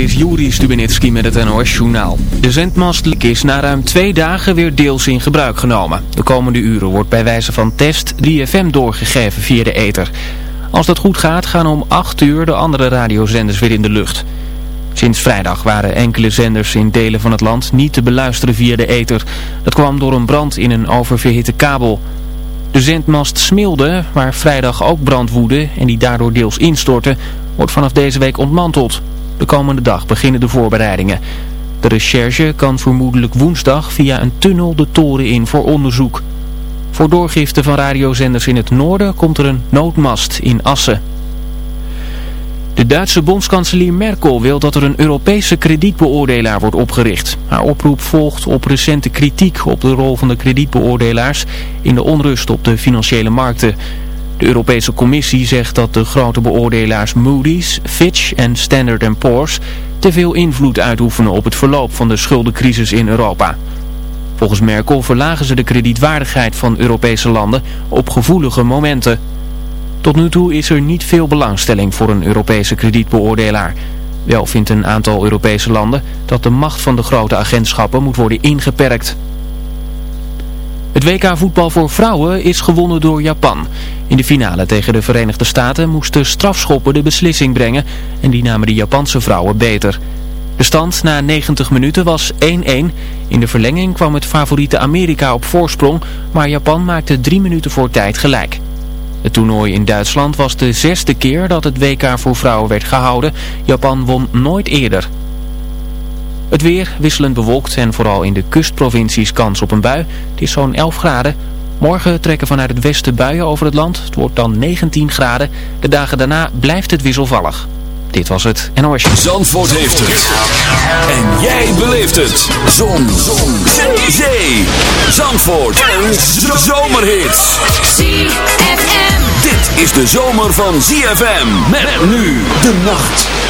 is Juri Stubenitski met het NOS-journaal. De zendmast is na ruim twee dagen weer deels in gebruik genomen. De komende uren wordt bij wijze van test 3FM doorgegeven via de ether. Als dat goed gaat gaan om 8 uur de andere radiozenders weer in de lucht. Sinds vrijdag waren enkele zenders in delen van het land niet te beluisteren via de ether. Dat kwam door een brand in een oververhitte kabel. De zendmast Smilde, waar vrijdag ook brand woedde en die daardoor deels instortte, wordt vanaf deze week ontmanteld. De komende dag beginnen de voorbereidingen. De recherche kan vermoedelijk woensdag via een tunnel de toren in voor onderzoek. Voor doorgifte van radiozenders in het noorden komt er een noodmast in Assen. De Duitse bondskanselier Merkel wil dat er een Europese kredietbeoordelaar wordt opgericht. Haar oproep volgt op recente kritiek op de rol van de kredietbeoordelaars in de onrust op de financiële markten. De Europese Commissie zegt dat de grote beoordelaars Moody's, Fitch en Standard Poor's te veel invloed uitoefenen op het verloop van de schuldencrisis in Europa. Volgens Merkel verlagen ze de kredietwaardigheid van Europese landen op gevoelige momenten. Tot nu toe is er niet veel belangstelling voor een Europese kredietbeoordelaar. Wel vindt een aantal Europese landen dat de macht van de grote agentschappen moet worden ingeperkt. Het WK voetbal voor vrouwen is gewonnen door Japan. In de finale tegen de Verenigde Staten moesten strafschoppen de beslissing brengen en die namen de Japanse vrouwen beter. De stand na 90 minuten was 1-1. In de verlenging kwam het favoriete Amerika op voorsprong, maar Japan maakte drie minuten voor tijd gelijk. Het toernooi in Duitsland was de zesde keer dat het WK voor vrouwen werd gehouden. Japan won nooit eerder. Het weer wisselend bewolkt en vooral in de kustprovincies kans op een bui. Het is zo'n 11 graden. Morgen trekken vanuit het westen buien over het land. Het wordt dan 19 graden. De dagen daarna blijft het wisselvallig. Dit was het NOS. Zandvoort heeft het. En jij beleeft het. Zon. Zon. Zee. Zandvoort. Een zomerhit. ZFM. Dit is de zomer van ZFM. Met nu de nacht.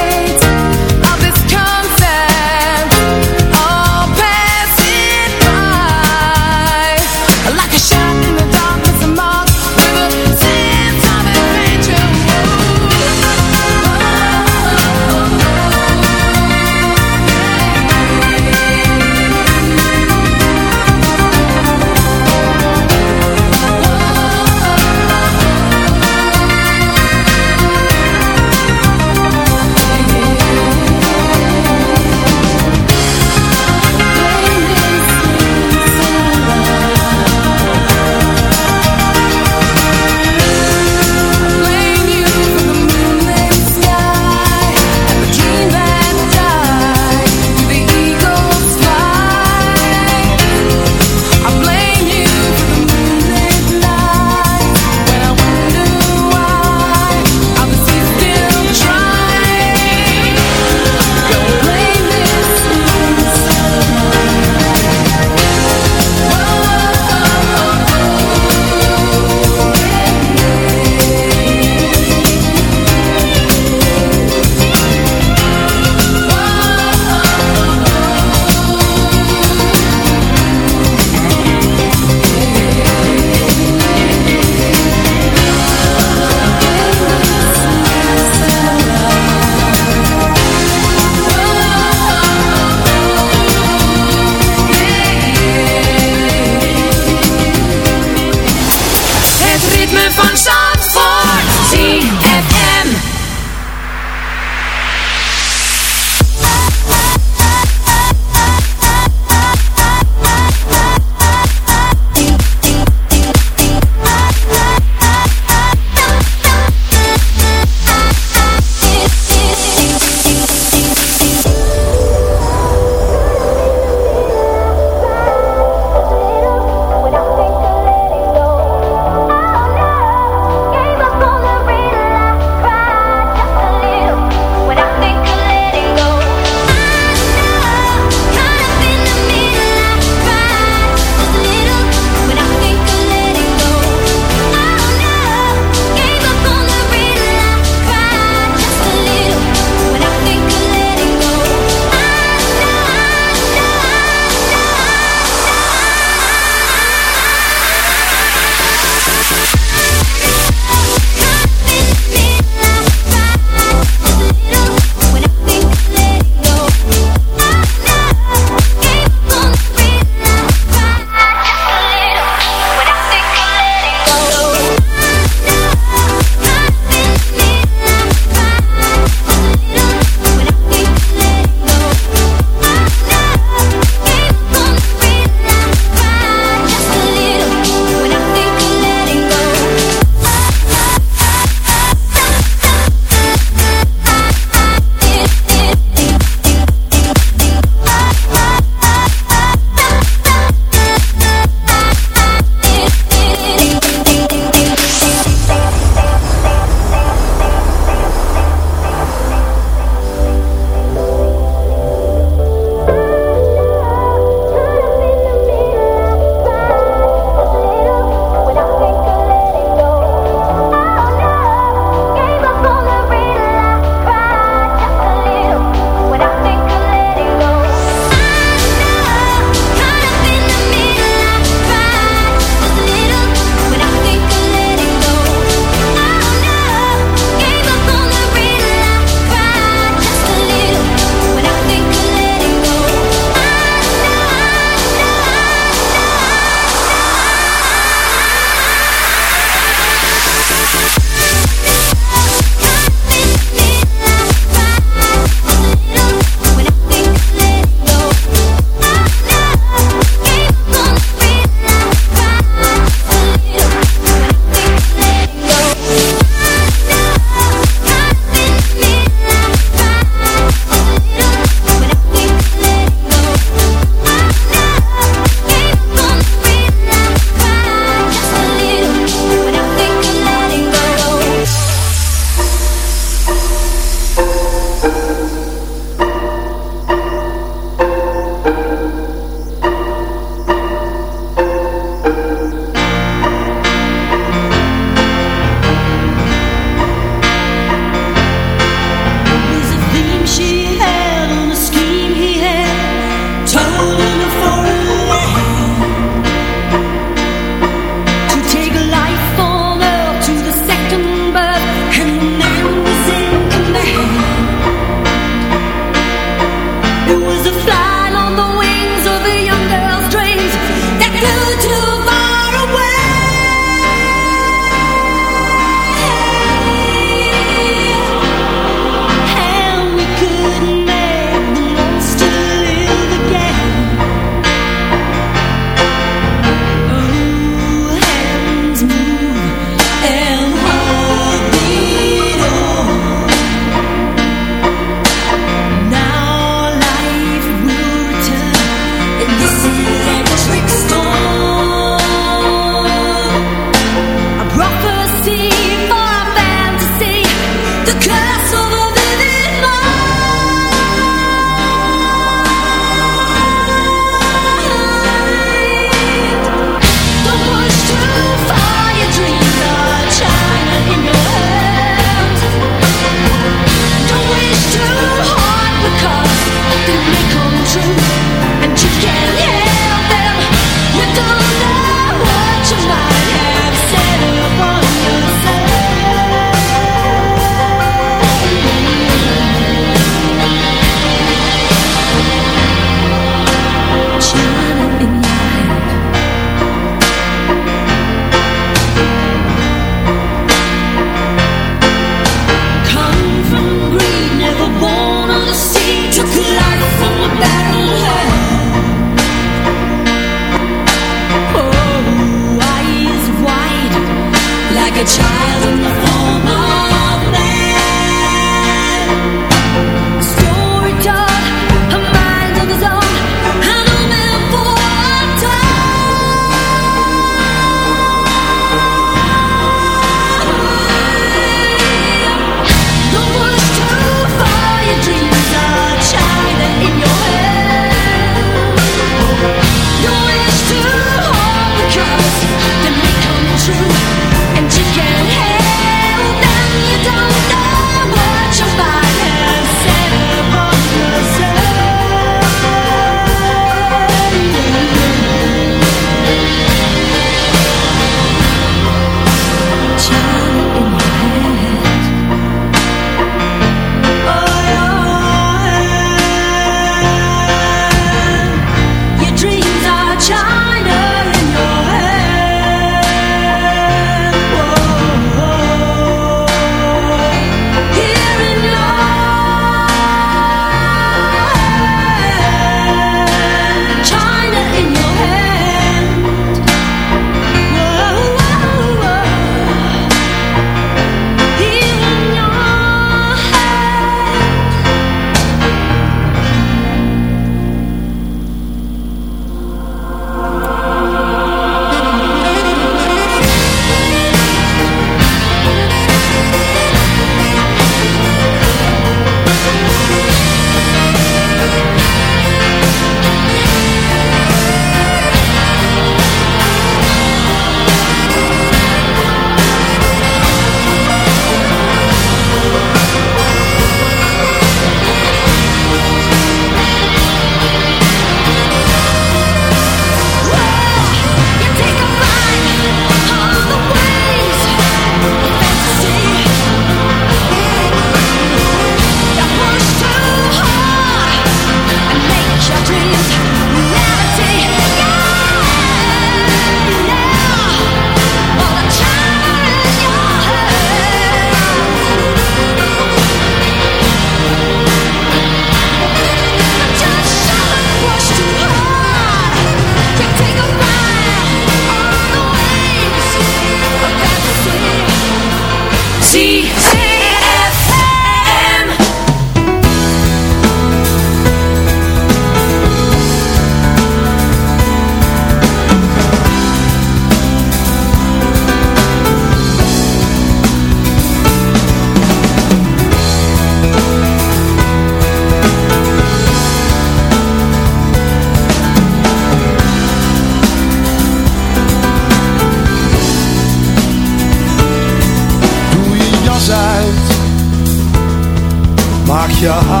Je haren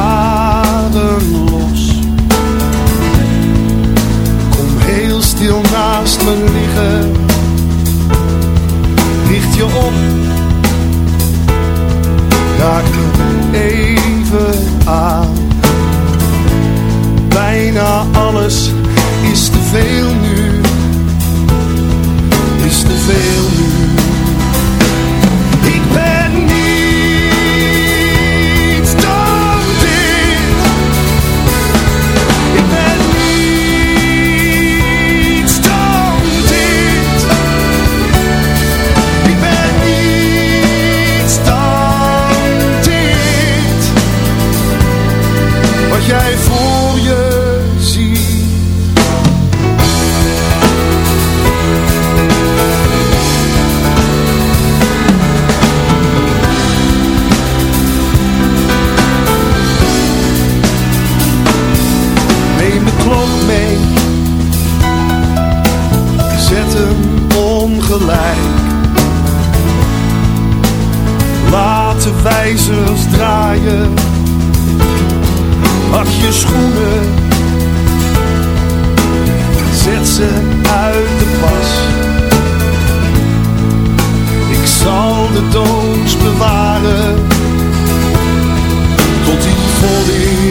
Tot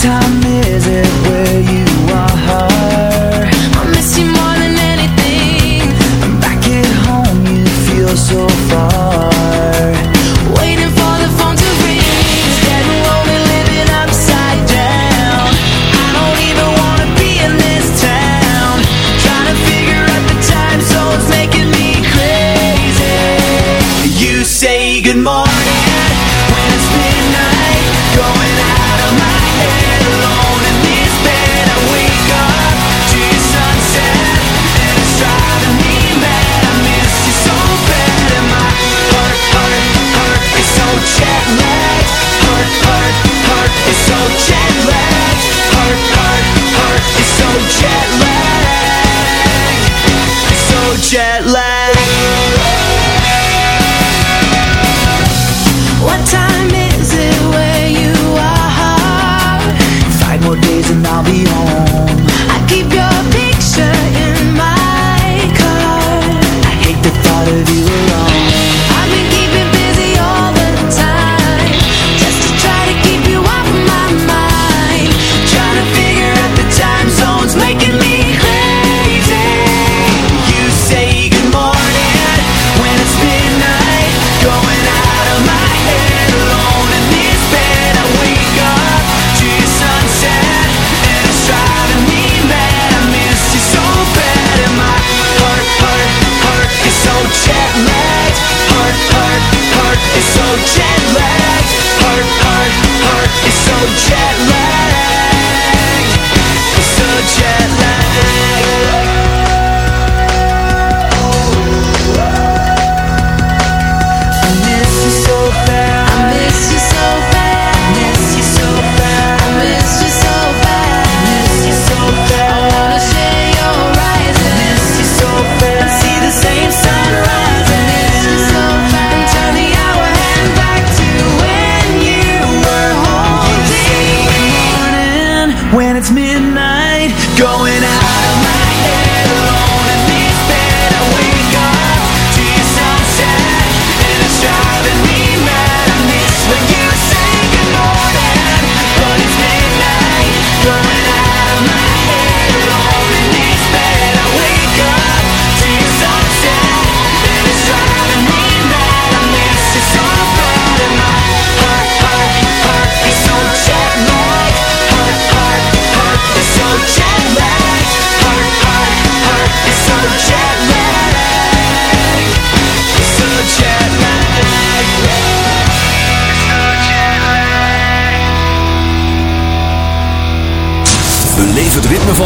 time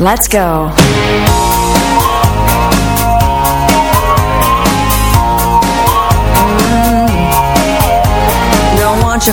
Let's go. Don't want you